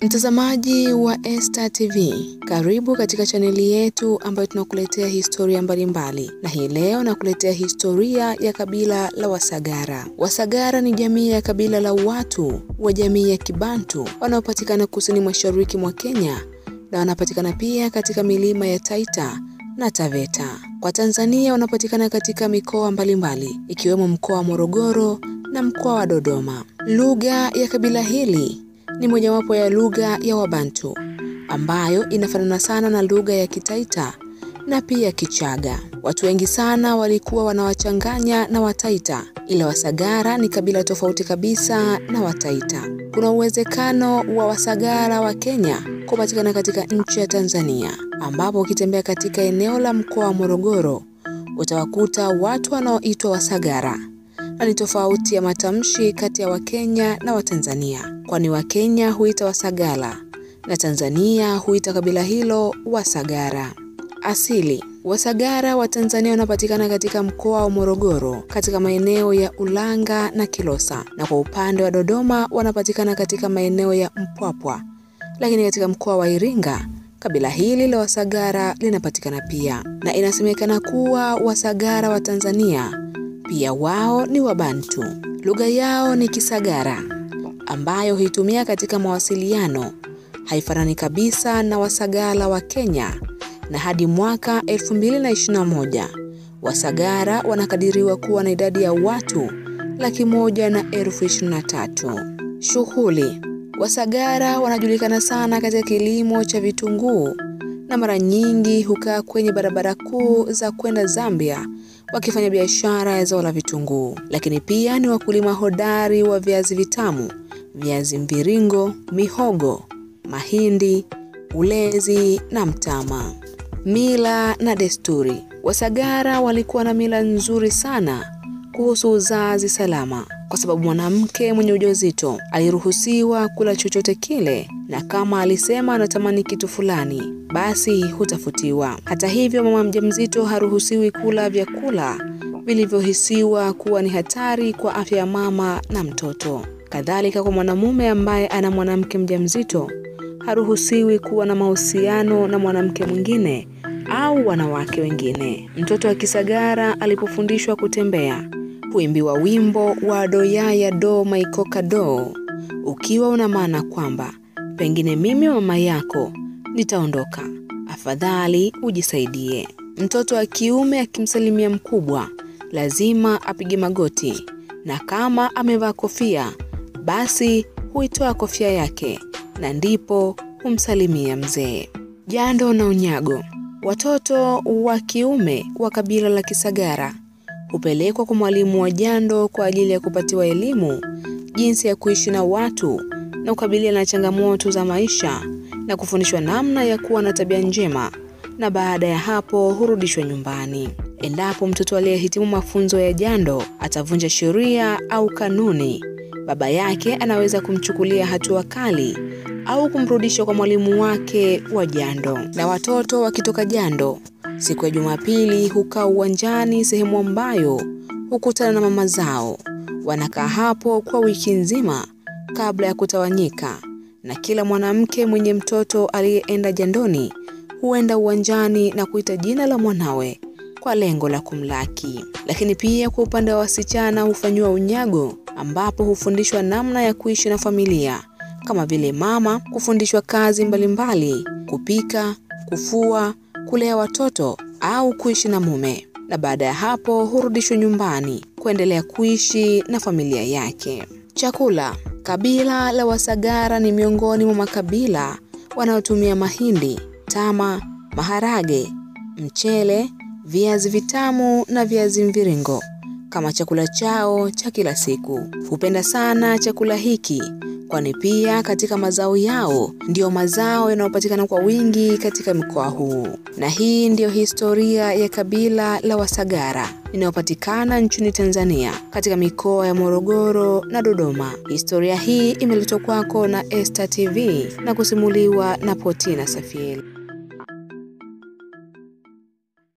Mtazamaji wa Esta TV, karibu katika chaneli yetu ambayo tunakuletea historia mbalimbali, mbali. na hii leo nakuletea historia ya kabila la Wasagara. Wasagara ni jamii ya kabila la watu wa jamii ya Kibantu wanaopatikana kusini mashariki mwa Kenya na wanapatikana pia katika milima ya Taita na Taveta. Kwa Tanzania wanapatikana katika mikoa mbalimbali ikiwemo mkoa wa Morogoro na mkoa wa Dodoma. Lugha ya kabila hili ni mojawapo ya lugha ya Wabantu ambayo inafanana sana na lugha ya Kitaita na pia Kichaga. Watu wengi sana walikuwa wanawachanganya na Wataita, ila Wasagara ni kabila tofauti kabisa na Wataita. Kuna uwezekano wa Wasagara wa Kenya kupatikana katika nchi ya Tanzania, ambapo ukitembea katika eneo la mkoa wa Morogoro utawakuta watu wanaoitwa Wasagara na ni tofauti ya matamshi kati ya Wakenya na Watanzania, kwani Wakenya huita Wasagala na Tanzania huita kabila hilo Wasagara. Asili Wasagara wa Tanzania wanapatikana katika mkoa wa Morogoro katika maeneo ya Ulanga na Kilosa, na kwa upande wa Dodoma wanapatikana katika maeneo ya Mpwapwa, lakini katika mkoa wa Iringa kabila hili la Wasagara linapatikana pia, na inasemekana kuwa Wasagara wa Tanzania pia wao ni Wabantu. Lugha yao ni Kisagara ambayo huitumia katika mawasiliano. Haifanani kabisa na Wasagara wa Kenya, na hadi mwaka 2021 Wasagara wanakadiriwa kuwa na idadi ya watu laki moja na elfu ishirini na tatu. Shughuli Wasagara wanajulikana sana katika kilimo cha vitunguu na mara nyingi hukaa kwenye barabara kuu za kwenda Zambia wakifanya biashara ya zao la vitunguu, lakini pia ni wakulima hodari wa viazi vitamu, viazi mviringo, mihogo, mahindi, ulezi na mtama. Mila na desturi. Wasagara walikuwa na mila nzuri sana kuhusu uzazi salama, kwa sababu mwanamke mwenye ujauzito aliruhusiwa kula chochote kile, na kama alisema anatamani kitu fulani, basi hutafutiwa. Hata hivyo, mama mjamzito haruhusiwi kula vyakula vilivyohisiwa kuwa ni hatari kwa afya ya mama na mtoto. Kadhalika, kwa mwanamume ambaye ana mwanamke mjamzito haruhusiwi kuwa na mahusiano na mwanamke mwingine au wanawake wengine. Mtoto wa Kisagara alipofundishwa kutembea huimbiwa wimbo wa doyaya do maikoka do, ukiwa una maana kwamba pengine mimi mama yako nitaondoka, afadhali ujisaidie. Mtoto wa kiume akimsalimia mkubwa lazima apige magoti, na kama amevaa kofia basi huitoa kofia yake na ndipo humsalimia mzee. Jando na unyago. Watoto wa kiume wa kabila la Kisagara hupelekwa kwa mwalimu wa jando kwa ajili ya kupatiwa elimu jinsi ya kuishi na watu na kukabiliana na changamoto za maisha na kufundishwa namna ya kuwa na tabia njema, na baada ya hapo hurudishwa nyumbani. Endapo mtoto aliyehitimu mafunzo ya jando atavunja sheria au kanuni, baba yake anaweza kumchukulia hatua kali au kumrudisha kwa mwalimu wake wa jando. Na watoto wakitoka jando siku ya Jumapili hukaa uwanjani, sehemu ambayo hukutana na mama zao. Wanakaa hapo kwa wiki nzima kabla ya kutawanyika, na kila mwanamke mwenye mtoto aliyeenda jandoni huenda uwanjani na kuita jina la mwanawe kwa lengo la kumlaki. Lakini pia kwa upande wa wasichana hufanyiwa unyago, ambapo hufundishwa namna ya kuishi na familia kama vile mama kufundishwa kazi mbalimbali mbali, kupika, kufua, kulea watoto au kuishi na mume, na baada ya hapo hurudishwa nyumbani kuendelea kuishi na familia yake. Chakula. Kabila la Wasagara ni miongoni mwa makabila wanaotumia mahindi, tama, maharage, mchele, viazi vitamu na viazi mviringo kama chakula chao cha kila siku. Hupenda sana chakula hiki kwani pia katika mazao yao ndiyo mazao yanayopatikana kwa wingi katika mkoa huu. Na hii ndiyo historia ya kabila la Wasagara inayopatikana nchini Tanzania katika mikoa ya Morogoro na Dodoma. Historia hii imeletwa kwako na Esta TV na kusimuliwa na Potina Safieli.